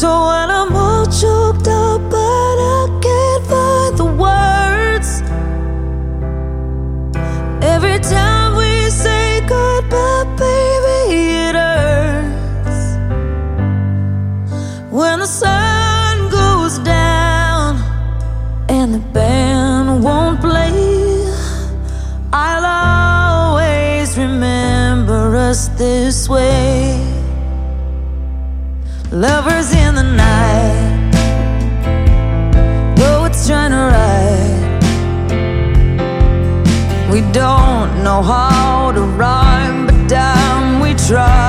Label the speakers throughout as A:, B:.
A: So when I'm all choked up, but I can't find the words. Every time we say goodbye, baby, it hurts. When the sun goes down and the band won't play, I'll always remember us this way. Lovers in the night, though it's trying to ride. We don't know how to rhyme, but damn, we try.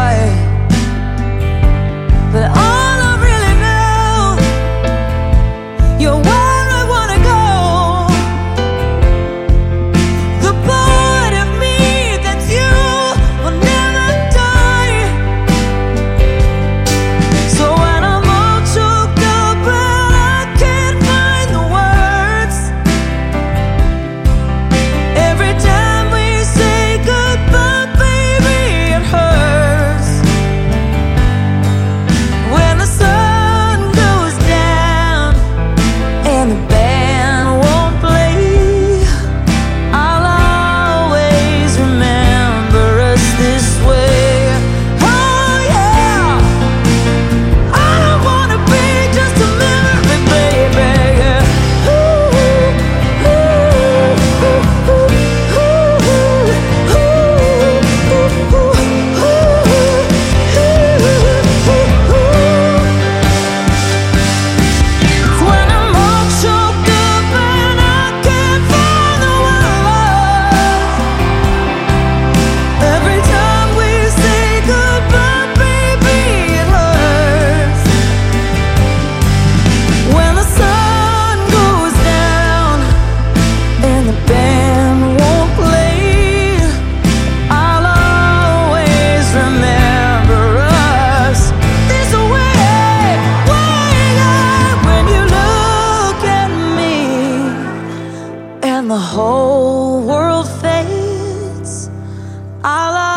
A: The whole world fades. I'll